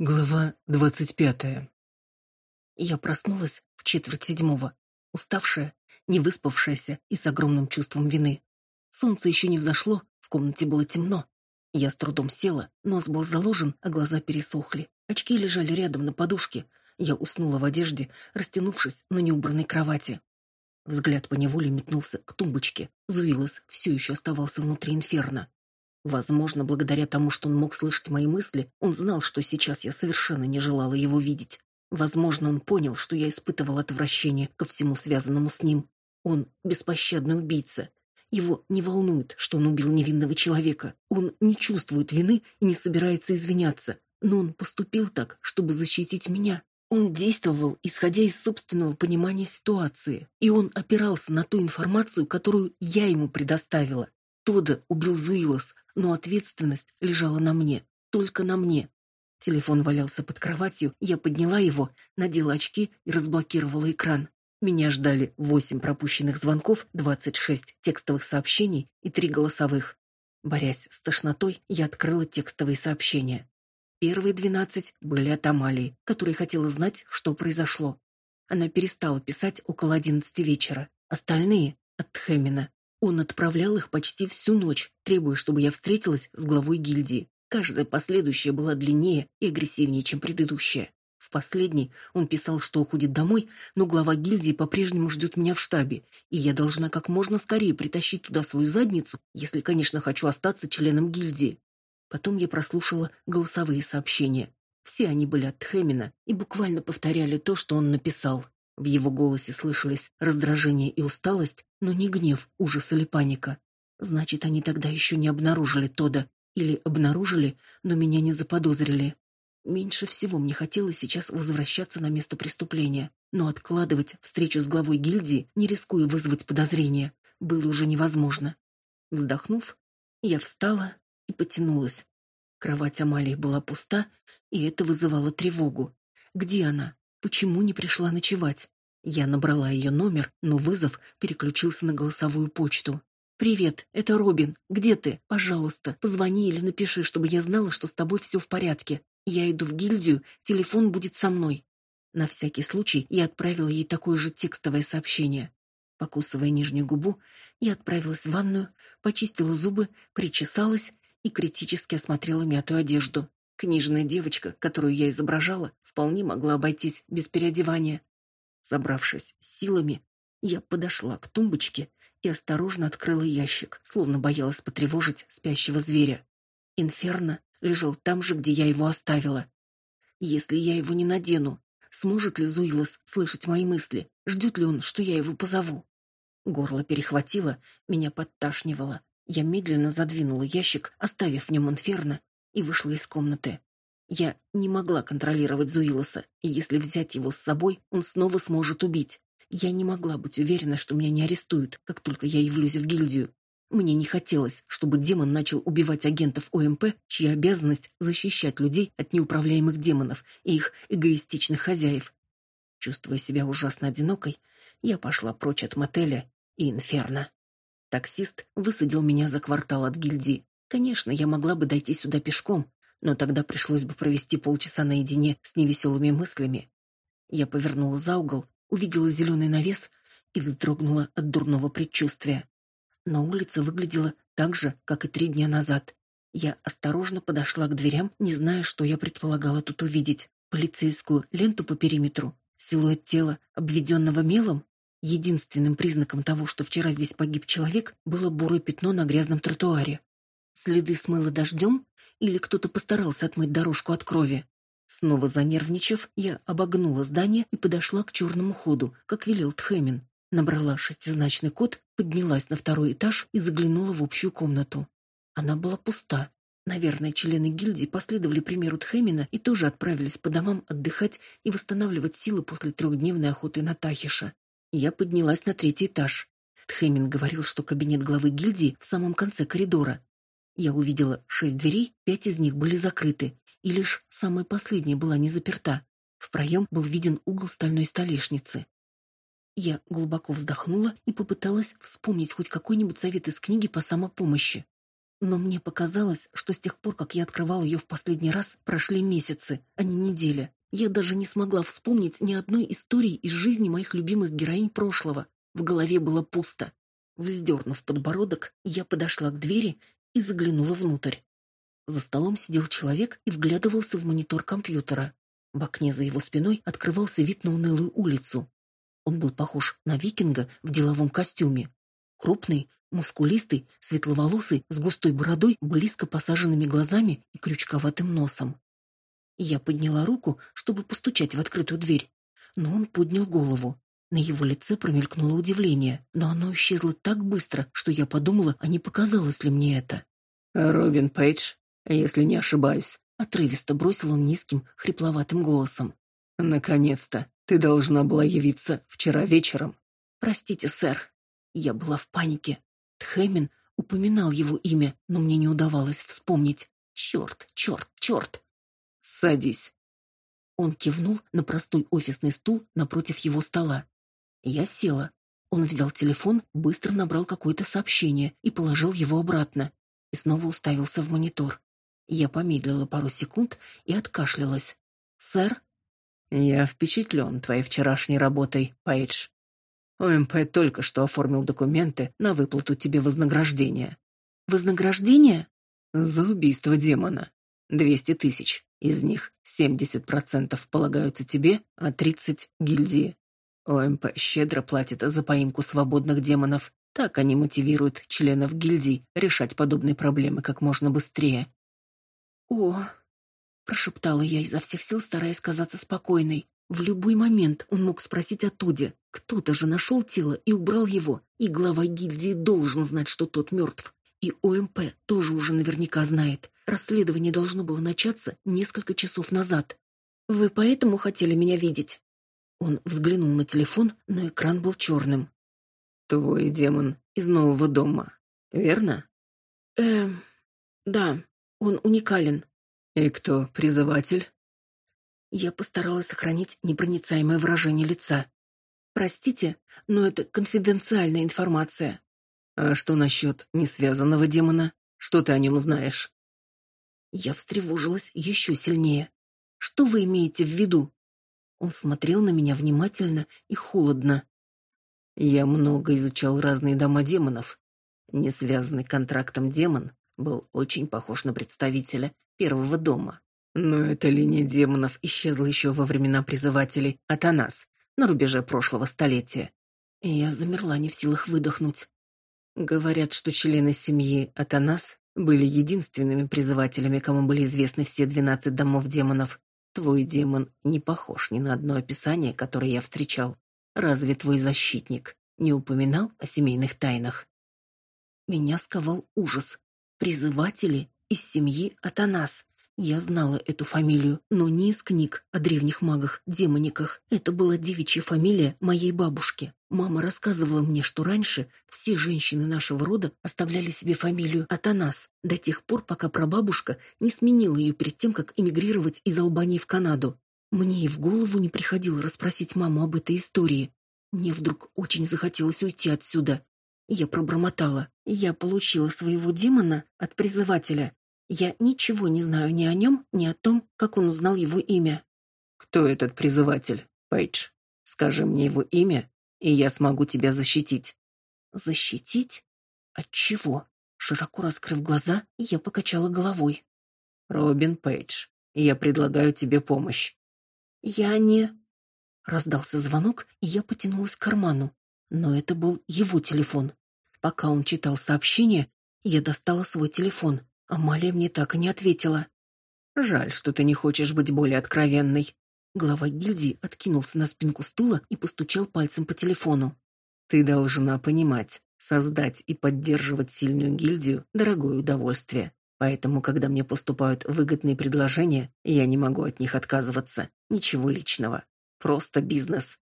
Глава двадцать пятая. Я проснулась в четверть седьмого, уставшая, не выспавшаяся и с огромным чувством вины. Солнце еще не взошло, в комнате было темно. Я с трудом села, нос был заложен, а глаза пересохли. Очки лежали рядом на подушке. Я уснула в одежде, растянувшись на неубранной кровати. Взгляд по неволе метнулся к тумбочке. Зуилос все еще оставался внутри инферно. Возможно, благодаря тому, что он мог слышать мои мысли, он знал, что сейчас я совершенно не желала его видеть. Возможно, он понял, что я испытывал отвращение ко всему связанному с ним. Он беспощадный убийца. Его не волнует, что он убил невинного человека. Он не чувствует вины и не собирается извиняться. Но он поступил так, чтобы защитить меня. Он действовал, исходя из собственного понимания ситуации, и он опирался на ту информацию, которую я ему предоставила. Тода убил Зуилос, но ответственность лежала на мне, только на мне. Телефон валялся под кроватью, я подняла его, надела очки и разблокировала экран. Меня ждали восемь пропущенных звонков, двадцать шесть текстовых сообщений и три голосовых. Борясь с тошнотой, я открыла текстовые сообщения. Первые двенадцать были от Амалии, которая хотела знать, что произошло. Она перестала писать около одиннадцати вечера. Остальные — от Тхэмина. Он отправлял их почти всю ночь, требуя, чтобы я встретилась с главой гильдии. Каждая последующая была длиннее и агрессивнее, чем предыдущая. В последней он писал, что уходит домой, но глава гильдии по-прежнему ждет меня в штабе, и я должна как можно скорее притащить туда свою задницу, если, конечно, хочу остаться членом гильдии. Потом я прослушала голосовые сообщения. Все они были от Хэмина и буквально повторяли то, что он написал. В его голосе слышались раздражение и усталость, но не гнев, ужас или паника. Значит, они тогда еще не обнаружили Тода. Или обнаружили, но меня не заподозрили. Меньше всего мне хотелось сейчас возвращаться на место преступления, но откладывать встречу с главой гильдии, не рискуя вызвать подозрения, было уже невозможно. Вздохнув, я встала потянулась. Кровать Амалии была пуста, и это вызывало тревогу. Где она? Почему не пришла ночевать? Я набрала ее номер, но вызов переключился на голосовую почту. «Привет, это Робин. Где ты? Пожалуйста, позвони или напиши, чтобы я знала, что с тобой все в порядке. Я иду в гильдию, телефон будет со мной». На всякий случай я отправила ей такое же текстовое сообщение. Покусывая нижнюю губу, я отправилась в ванную, почистила зубы, причесалась и критически осмотрела мятую одежду. Книжная девочка, которую я изображала, вполне могла обойтись без переодевания. Собравшись силами, я подошла к тумбочке и осторожно открыла ящик, словно боялась потревожить спящего зверя. Инферно лежал там же, где я его оставила. Если я его не надену, сможет ли Зуилос слышать мои мысли? Ждет ли он, что я его позову? Горло перехватило, меня подташнивало. Я медленно задвинула ящик, оставив в нем инферно, и вышла из комнаты. Я не могла контролировать Зуилоса, и если взять его с собой, он снова сможет убить. Я не могла быть уверена, что меня не арестуют, как только я явлюсь в гильдию. Мне не хотелось, чтобы демон начал убивать агентов ОМП, чья обязанность защищать людей от неуправляемых демонов и их эгоистичных хозяев. Чувствуя себя ужасно одинокой, я пошла прочь от мотеля и инферно. Таксист высадил меня за квартал от гильдии. Конечно, я могла бы дойти сюда пешком, но тогда пришлось бы провести полчаса наедине с невеселыми мыслями. Я повернула за угол, увидела зеленый навес и вздрогнула от дурного предчувствия. На улице выглядела так же, как и три дня назад. Я осторожно подошла к дверям, не зная, что я предполагала тут увидеть. Полицейскую ленту по периметру, силуэт тела, обведенного мелом. Единственным признаком того, что вчера здесь погиб человек, было бурое пятно на грязном тротуаре. Следы смыло дождем или кто-то постарался отмыть дорожку от крови? Снова занервничав, я обогнула здание и подошла к черному ходу, как велел Тхэмин. Набрала шестизначный код, поднялась на второй этаж и заглянула в общую комнату. Она была пуста. Наверное, члены гильдии последовали примеру Тхэмина и тоже отправились по домам отдыхать и восстанавливать силы после трехдневной охоты на Тахиша. Я поднялась на третий этаж. Тхэмин говорил, что кабинет главы гильдии в самом конце коридора, я увидела шесть дверей, пять из них были закрыты, и лишь самая последняя была не заперта. В проем был виден угол стальной столешницы. Я глубоко вздохнула и попыталась вспомнить хоть какой-нибудь совет из книги по самопомощи. Но мне показалось, что с тех пор, как я открывал ее в последний раз, прошли месяцы, а не недели. Я даже не смогла вспомнить ни одной истории из жизни моих любимых героинь прошлого. В голове было пусто. Вздернув подбородок, я подошла к двери и заглянула внутрь. За столом сидел человек и вглядывался в монитор компьютера. В окне за его спиной открывался вид на унылую улицу. Он был похож на викинга в деловом костюме. Крупный, мускулистый, светловолосый, с густой бородой, близко посаженными глазами и крючковатым носом. Я подняла руку, чтобы постучать в открытую дверь, но он поднял голову. На его лице промелькнуло удивление, но оно исчезло так быстро, что я подумала, а не показалось ли мне это. «Робин Пейдж, если не ошибаюсь», — отрывисто бросил он низким, хрипловатым голосом. «Наконец-то! Ты должна была явиться вчера вечером». «Простите, сэр». Я была в панике. Тхэмин упоминал его имя, но мне не удавалось вспомнить. Черт, черт, черт. «Садись». Он кивнул на простой офисный стул напротив его стола. Я села. Он взял телефон, быстро набрал какое-то сообщение и положил его обратно. И снова уставился в монитор. Я помедлила пару секунд и откашлялась. «Сэр?» «Я впечатлен твоей вчерашней работой, Пейдж. ОМП только что оформил документы на выплату тебе вознаграждения». «Вознаграждение?» «За убийство демона. Двести тысяч. Из них семьдесят процентов полагаются тебе, а тридцать — гильдии. ОМП щедро платит за поимку свободных демонов. Так они мотивируют членов гильдий решать подобные проблемы как можно быстрее. «О!» — прошептала я изо всех сил, стараясь казаться спокойной. В любой момент он мог спросить о Туде. Кто-то же нашел тело и убрал его, и глава гильдии должен знать, что тот мертв. И ОМП тоже уже наверняка знает. Расследование должно было начаться несколько часов назад. «Вы поэтому хотели меня видеть?» Он взглянул на телефон, но экран был черным. «Твой демон из нового дома, верно?» «Эм, да, он уникален». «И кто призыватель?» Я постаралась сохранить непроницаемое выражение лица. «Простите, но это конфиденциальная информация». «А что насчет несвязанного демона? Что ты о нем знаешь?» Я встревожилась еще сильнее. «Что вы имеете в виду?» Он смотрел на меня внимательно и холодно. Я много изучал разные дома демонов. Несвязанный контрактом демон был очень похож на представителя первого дома. Но эта линия демонов исчезла еще во времена призывателей Атанас, на рубеже прошлого столетия. И я замерла, не в силах выдохнуть. Говорят, что члены семьи Атанас были единственными призывателями, кому были известны все двенадцать домов демонов. Твой демон не похож ни на одно описание, которое я встречал. Разве твой защитник не упоминал о семейных тайнах? Меня сковал ужас. Призыватели из семьи Атанас. Я знала эту фамилию, но не из книг о древних магах, демониках. Это была девичья фамилия моей бабушки. Мама рассказывала мне, что раньше все женщины нашего рода оставляли себе фамилию Атанас до тех пор, пока прабабушка не сменила ее перед тем, как эмигрировать из Албании в Канаду. Мне и в голову не приходило расспросить маму об этой истории. Мне вдруг очень захотелось уйти отсюда. Я пробормотала. Я получила своего демона от призывателя. Я ничего не знаю ни о нем, ни о том, как он узнал его имя. Кто этот призыватель, Пейдж? Скажи мне его имя, и я смогу тебя защитить. Защитить? От чего? Широко раскрыв глаза, я покачала головой. Робин Пейдж, я предлагаю тебе помощь. Я не Раздался звонок, и я потянулась к карману, но это был его телефон. Пока он читал сообщение, я достала свой телефон. Амалия мне так и не ответила. Жаль, что ты не хочешь быть более откровенной. Глава гильдии откинулся на спинку стула и постучал пальцем по телефону. Ты должна понимать, создать и поддерживать сильную гильдию дорогое удовольствие. Поэтому, когда мне поступают выгодные предложения, я не могу от них отказываться. Ничего личного. Просто бизнес.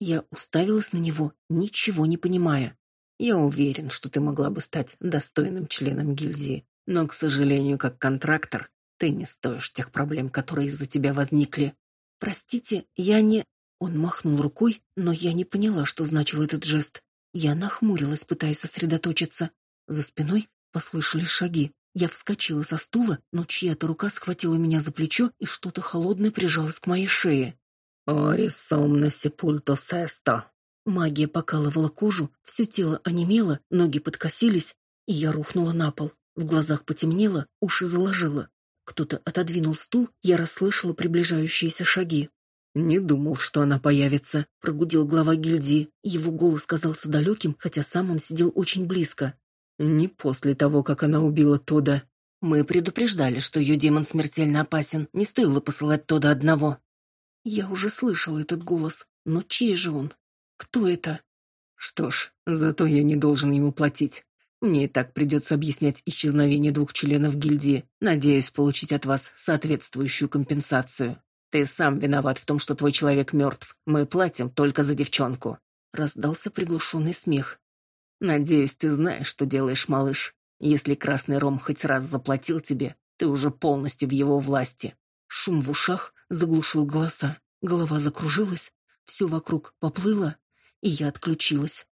Я уставилась на него, ничего не понимая. Я уверен, что ты могла бы стать достойным членом гильдии. Но, к сожалению, как контрактор, ты не стоишь тех проблем, которые из-за тебя возникли. Простите, я не... Он махнул рукой, но я не поняла, что значил этот жест. Я нахмурилась, пытаясь сосредоточиться. За спиной послышались шаги. Я вскочила со стула, но чья-то рука схватила меня за плечо, и что-то холодное прижалось к моей шее. «Орис сомна сепульто сесто». Магия покалывала кожу, все тело онемело, ноги подкосились, и я рухнула на пол. В глазах потемнело, уши заложило. Кто-то отодвинул стул, я расслышала приближающиеся шаги. «Не думал, что она появится», — прогудел глава гильдии. Его голос казался далеким, хотя сам он сидел очень близко. «Не после того, как она убила Тода». «Мы предупреждали, что ее демон смертельно опасен. Не стоило посылать Тода одного». Я уже слышал этот голос, но чей же он? Кто это? Что ж, зато я не должен ему платить. Мне и так придется объяснять исчезновение двух членов гильдии. Надеюсь получить от вас соответствующую компенсацию. Ты сам виноват в том, что твой человек мертв. Мы платим только за девчонку. Раздался приглушенный смех. Надеюсь, ты знаешь, что делаешь, малыш. Если Красный Ром хоть раз заплатил тебе, ты уже полностью в его власти. Шум в ушах заглушил голоса. Голова закружилась, все вокруг поплыло, и я отключилась.